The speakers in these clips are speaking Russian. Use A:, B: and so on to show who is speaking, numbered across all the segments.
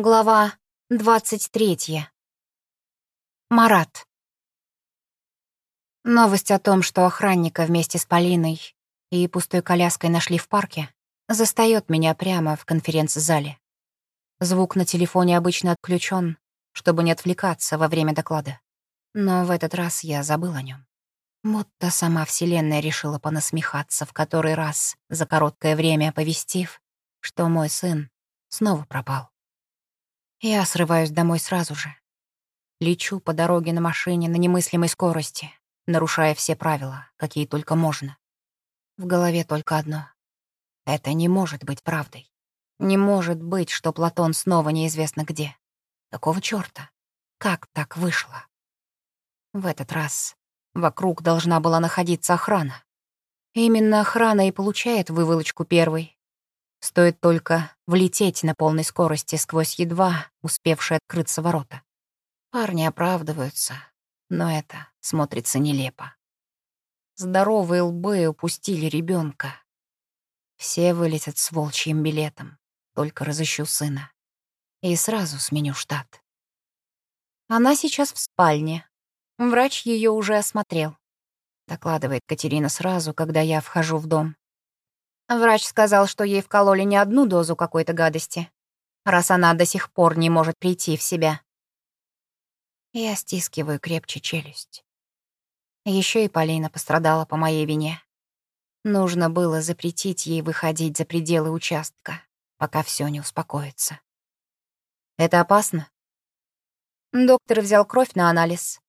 A: Глава 23. Марат. Новость о том, что охранника вместе с Полиной и пустой коляской нашли в парке, застаёт меня прямо в конференц-зале. Звук на телефоне обычно отключен, чтобы не отвлекаться во время доклада. Но в этот раз я забыл о нем. Будто сама Вселенная решила понасмехаться в который раз, за короткое время оповестив, что мой сын снова пропал. Я срываюсь домой сразу же. Лечу по дороге на машине на немыслимой скорости, нарушая все правила, какие только можно. В голове только одно. Это не может быть правдой. Не может быть, что Платон снова неизвестно где. Какого чёрта? Как так вышло? В этот раз вокруг должна была находиться охрана. Именно охрана и получает выволочку первой, Стоит только влететь на полной скорости сквозь едва успевшие открыться ворота. Парни оправдываются, но это смотрится нелепо. Здоровые лбы упустили ребенка. Все вылетят с волчьим билетом, только разыщу сына. И сразу сменю штат. Она сейчас в спальне. Врач ее уже осмотрел. Докладывает Катерина сразу, когда я вхожу в дом. Врач сказал, что ей вкололи не одну дозу какой-то гадости, раз она до сих пор не может прийти в себя. Я стискиваю крепче челюсть. Еще и Полина пострадала по моей вине. Нужно было запретить ей выходить за пределы участка, пока все не успокоится. Это опасно? Доктор взял кровь на анализ,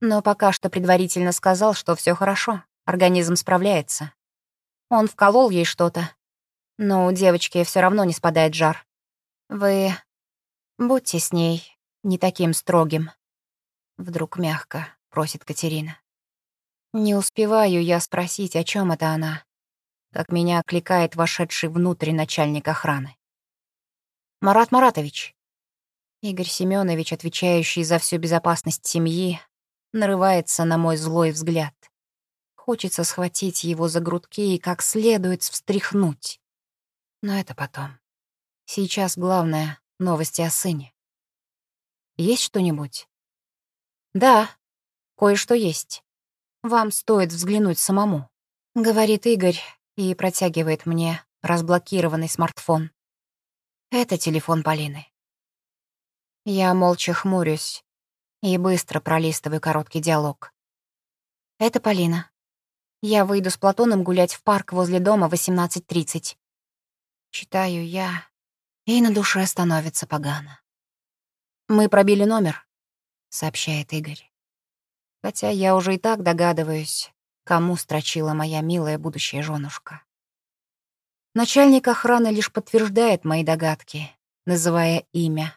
A: но пока что предварительно сказал, что все хорошо, организм справляется. Он вколол ей что-то. Но у девочки все равно не спадает жар. Вы будьте с ней не таким строгим. Вдруг мягко просит Катерина. Не успеваю я спросить, о чем это она, как меня окликает вошедший внутрь начальник охраны. «Марат Маратович». Игорь Семенович, отвечающий за всю безопасность семьи, нарывается на мой злой взгляд. Хочется схватить его за грудки и как следует встряхнуть. Но это потом. Сейчас главное — новости о сыне. Есть что-нибудь? Да, кое-что есть. Вам стоит взглянуть самому, — говорит Игорь и протягивает мне разблокированный смартфон. Это телефон Полины. Я молча хмурюсь и быстро пролистываю короткий диалог. Это Полина. Я выйду с Платоном гулять в парк возле дома в 18.30. Читаю я, и на душе становится погано. «Мы пробили номер», — сообщает Игорь. Хотя я уже и так догадываюсь, кому строчила моя милая будущая женушка. Начальник охраны лишь подтверждает мои догадки, называя имя.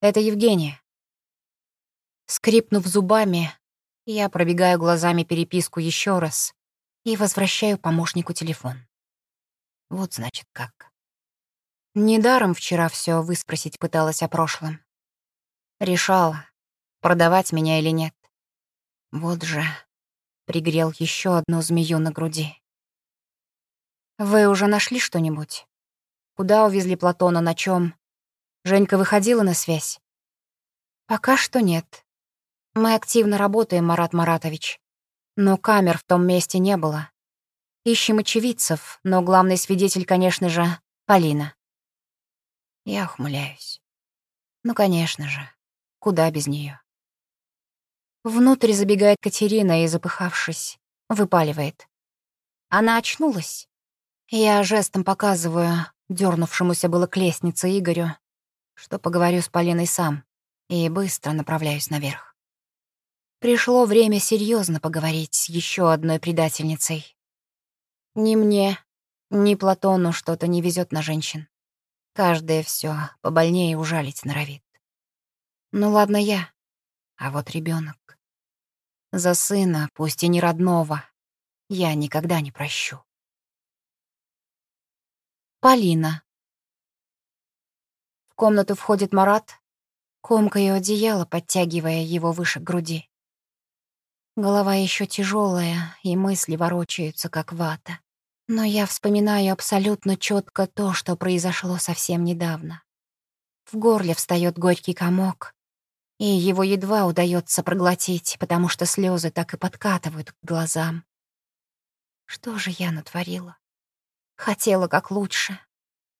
A: Это Евгения. Скрипнув зубами, я пробегаю глазами переписку еще раз и возвращаю помощнику телефон. Вот значит как. Недаром вчера все выспросить пыталась о прошлом. Решала, продавать меня или нет. Вот же, пригрел еще одну змею на груди. Вы уже нашли что-нибудь? Куда увезли Платона, на чем? Женька выходила на связь? Пока что нет. Мы активно работаем, Марат Маратович. Но камер в том месте не было. Ищем очевидцев, но главный свидетель, конечно же, Полина. Я ухмыляюсь. Ну, конечно же. Куда без нее? Внутрь забегает Катерина и, запыхавшись, выпаливает. Она очнулась. Я жестом показываю дернувшемуся было к лестнице Игорю, что поговорю с Полиной сам, и быстро направляюсь наверх. Пришло время серьезно поговорить с еще одной предательницей. Ни мне, ни Платону что-то не везет на женщин. Каждая все побольнее ужалить норовит. Ну ладно я, а вот ребенок. За сына, пусть и не родного, я никогда не прощу. Полина. В комнату входит Марат, комкая одеяло, подтягивая его выше груди. Голова еще тяжелая, и мысли ворочаются, как вата. Но я вспоминаю абсолютно четко то, что произошло совсем недавно. В горле встает горький комок, и его едва удается проглотить, потому что слезы так и подкатывают к глазам. Что же я натворила? Хотела как лучше.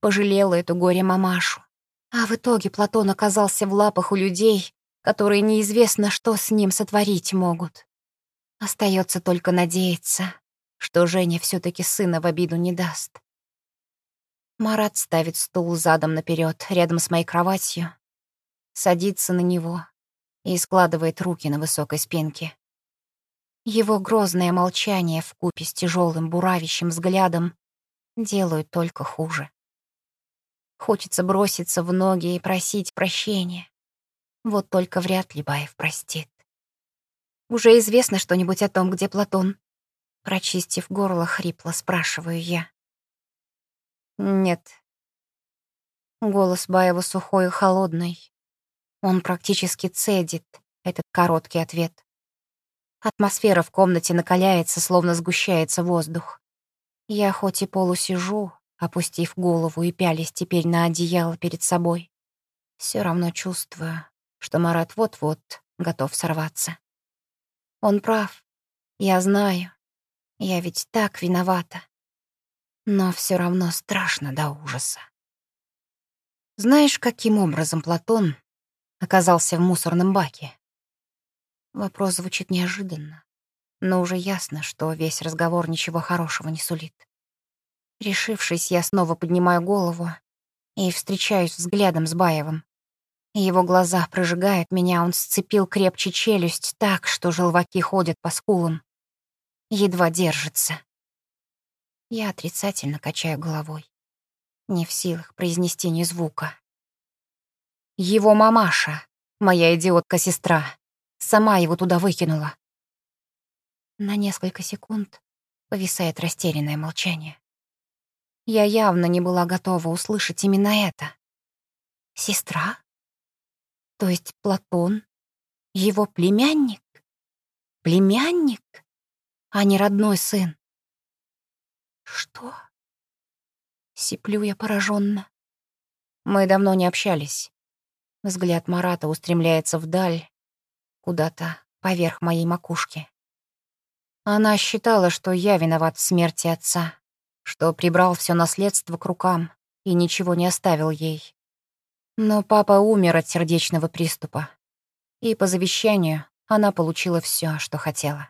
A: Пожалела эту горе-мамашу. А в итоге Платон оказался в лапах у людей, которые неизвестно, что с ним сотворить могут. Остается только надеяться, что Женя все таки сына в обиду не даст. Марат ставит стул задом наперед рядом с моей кроватью, садится на него и складывает руки на высокой спинке. Его грозное молчание в купе с тяжелым буравящим взглядом делают только хуже. Хочется броситься в ноги и просить прощения. Вот только вряд ли Баев простит. Уже известно что-нибудь о том, где Платон? Прочистив горло, хрипло спрашиваю я. Нет. Голос Баева сухой и холодный. Он практически цедит этот короткий ответ. Атмосфера в комнате накаляется, словно сгущается воздух. Я хоть и полусижу, опустив голову и пялись теперь на одеяло перед собой, все равно чувствую, что Марат вот-вот готов сорваться. Он прав. Я знаю. Я ведь так виновата. Но все равно страшно до ужаса. Знаешь, каким образом Платон оказался в мусорном баке? Вопрос звучит неожиданно, но уже ясно, что весь разговор ничего хорошего не сулит. Решившись, я снова поднимаю голову и встречаюсь взглядом с Баевым. Его глаза прожигают меня, он сцепил крепче челюсть так, что желваки ходят по скулам. Едва держится. Я отрицательно качаю головой. Не в силах произнести ни звука. Его мамаша, моя идиотка-сестра, Сама его туда выкинула. На несколько секунд повисает растерянное молчание. Я явно не была готова услышать именно это. Сестра? То есть Платон? Его племянник? Племянник? А не родной сын? Что? Сиплю я пораженно. Мы давно не общались. Взгляд Марата устремляется вдаль, куда-то поверх моей макушки. Она считала, что я виноват в смерти отца, что прибрал все наследство к рукам и ничего не оставил ей. Но папа умер от сердечного приступа, и по завещанию она получила все, что хотела.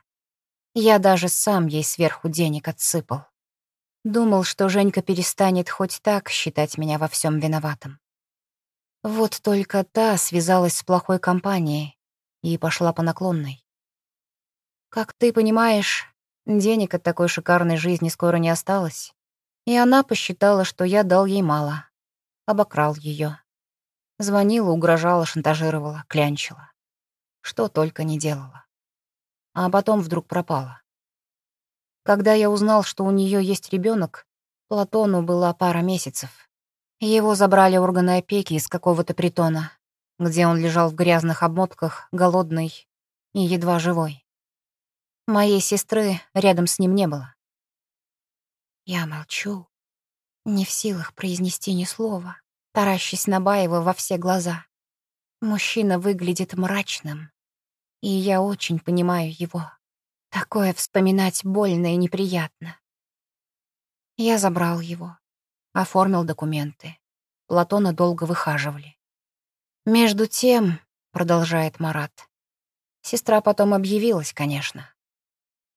A: Я даже сам ей сверху денег отсыпал. Думал, что Женька перестанет хоть так считать меня во всем виноватым. Вот только та связалась с плохой компанией, и пошла по наклонной. Как ты понимаешь, денег от такой шикарной жизни скоро не осталось, и она посчитала, что я дал ей мало, обокрал ее. Звонила, угрожала, шантажировала, клянчила. Что только не делала. А потом вдруг пропала. Когда я узнал, что у нее есть ребенок, Платону была пара месяцев. Его забрали органы опеки из какого-то притона, где он лежал в грязных обмотках, голодный и едва живой. Моей сестры рядом с ним не было. Я молчу, не в силах произнести ни слова, таращась на Баева во все глаза. Мужчина выглядит мрачным, и я очень понимаю его. Такое вспоминать больно и неприятно. Я забрал его, оформил документы. Платона долго выхаживали. «Между тем», — продолжает Марат, сестра потом объявилась, конечно.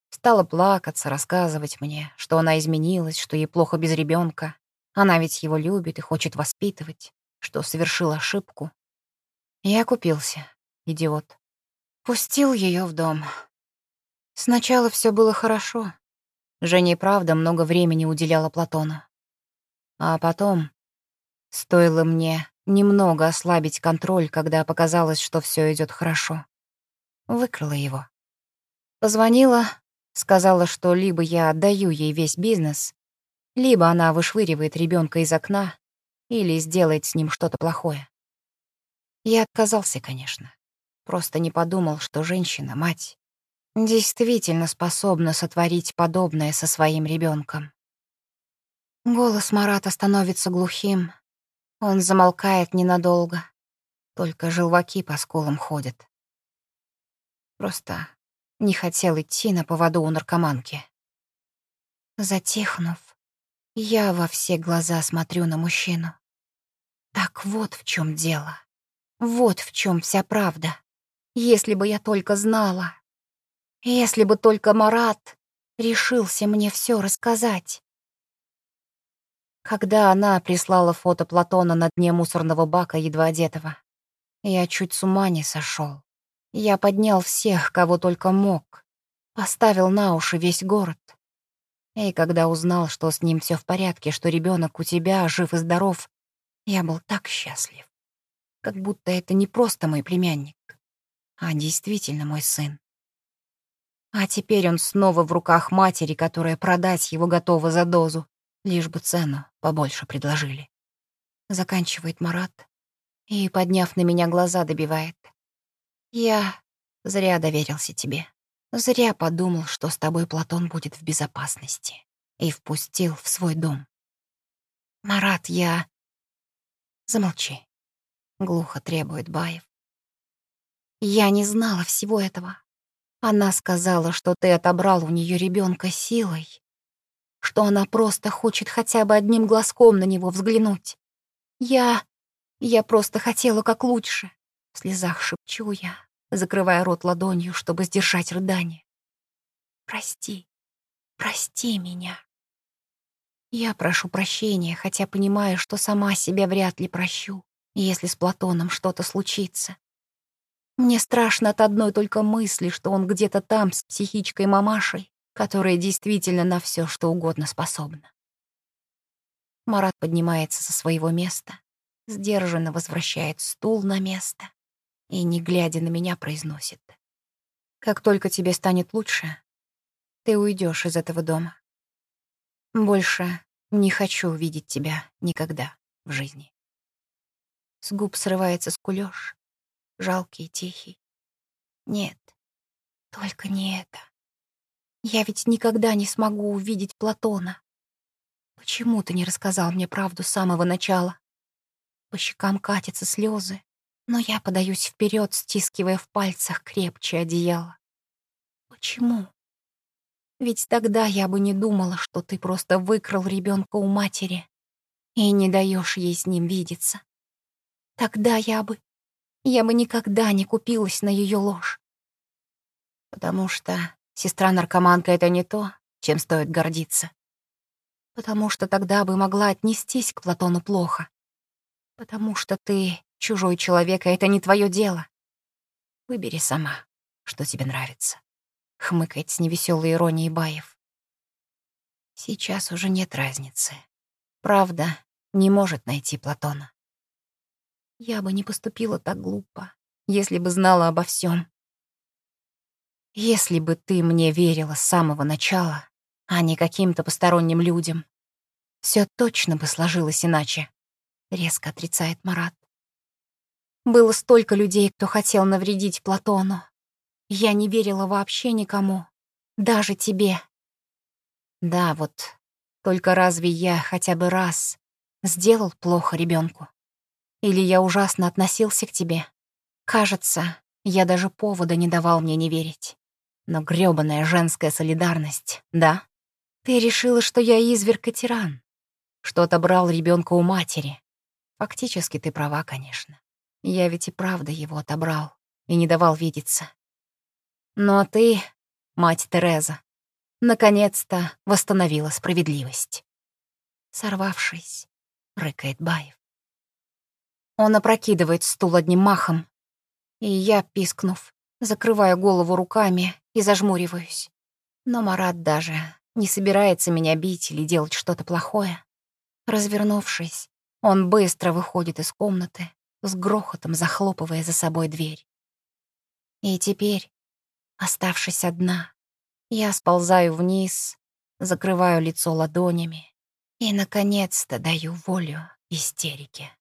A: Стала плакаться, рассказывать мне, что она изменилась, что ей плохо без ребенка. Она ведь его любит и хочет воспитывать, что совершил ошибку. Я купился, идиот. Пустил ее в дом. Сначала все было хорошо. Женя и правда много времени уделяла Платону. А потом, стоило мне немного ослабить контроль, когда показалось, что все идет хорошо. Выкрала его. Позвонила, сказала, что либо я отдаю ей весь бизнес, либо она вышвыривает ребенка из окна или сделает с ним что-то плохое. Я отказался, конечно. Просто не подумал, что женщина, мать, действительно способна сотворить подобное со своим ребенком. Голос Марата становится глухим, Он замолкает ненадолго, только желваки по скулам ходят. Просто не хотел идти на поводу у наркоманки. Затихнув, я во все глаза смотрю на мужчину. Так вот в чем дело. Вот в чем вся правда. Если бы я только знала. Если бы только Марат решился мне все рассказать. Когда она прислала фото Платона на дне мусорного бака, едва одетого, я чуть с ума не сошел. Я поднял всех, кого только мог, поставил на уши весь город. И когда узнал, что с ним все в порядке, что ребенок у тебя жив и здоров, я был так счастлив. Как будто это не просто мой племянник, а действительно мой сын. А теперь он снова в руках матери, которая продать его готова за дозу, лишь бы цену побольше предложили. Заканчивает Марат и, подняв на меня глаза, добивает. Я зря доверился тебе. Зря подумал, что с тобой Платон будет в безопасности. И впустил в свой дом. Марат, я... Замолчи. Глухо требует Баев. Я не знала всего этого. Она сказала, что ты отобрал у нее ребенка силой, что она просто хочет хотя бы одним глазком на него взглянуть. Я... я просто хотела как лучше. В слезах шепчу я, закрывая рот ладонью, чтобы сдержать рыдание. Прости, прости меня. Я прошу прощения, хотя понимаю, что сама себя вряд ли прощу, если с Платоном что-то случится. Мне страшно от одной только мысли, что он где-то там с психичкой-мамашей, которая действительно на все, что угодно способна. Марат поднимается со своего места, сдержанно возвращает стул на место и, не глядя на меня, произносит. «Как только тебе станет лучше, ты уйдешь из этого дома. Больше не хочу видеть тебя никогда в жизни». С губ срывается скулёж, жалкий и тихий. Нет, только не это. Я ведь никогда не смогу увидеть Платона. Почему ты не рассказал мне правду с самого начала? По щекам катятся слезы, но я подаюсь вперед, стискивая в пальцах крепче одеяло. Почему? Ведь тогда я бы не думала, что ты просто выкрал ребенка у матери и не даешь ей с ним видеться. Тогда я бы... Я бы никогда не купилась на ее ложь. Потому что Сестра-наркоманка — это не то, чем стоит гордиться. Потому что тогда бы могла отнестись к Платону плохо. Потому что ты чужой человек, и это не твое дело. Выбери сама, что тебе нравится. Хмыкает с невеселой иронией Баев. Сейчас уже нет разницы. Правда не может найти Платона. Я бы не поступила так глупо, если бы знала обо всем. Если бы ты мне верила с самого начала, а не каким-то посторонним людям, все точно бы сложилось иначе, — резко отрицает Марат. Было столько людей, кто хотел навредить Платону. Я не верила вообще никому, даже тебе. Да, вот, только разве я хотя бы раз сделал плохо ребенку? Или я ужасно относился к тебе? Кажется, я даже повода не давал мне не верить. Но грёбаная женская солидарность, да? Ты решила, что я изверг и тиран, что отобрал ребенка у матери. Фактически ты права, конечно. Я ведь и правда его отобрал и не давал видеться. Но ты, мать Тереза, наконец-то восстановила справедливость. Сорвавшись, рыкает Баев. Он опрокидывает стул одним махом, и я, пискнув, закрываю голову руками и зажмуриваюсь. Но Марат даже не собирается меня бить или делать что-то плохое. Развернувшись, он быстро выходит из комнаты, с грохотом захлопывая за собой дверь. И теперь, оставшись одна, я сползаю вниз, закрываю лицо ладонями и, наконец-то, даю волю истерике.